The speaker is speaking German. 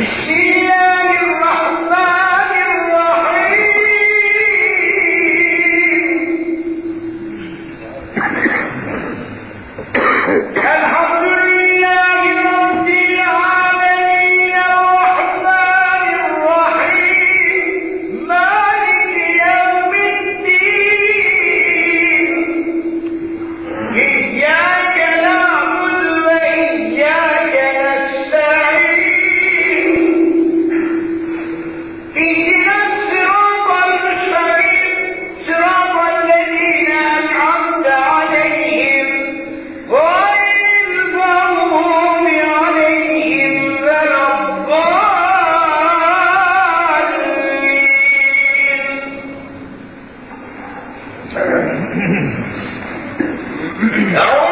She Herr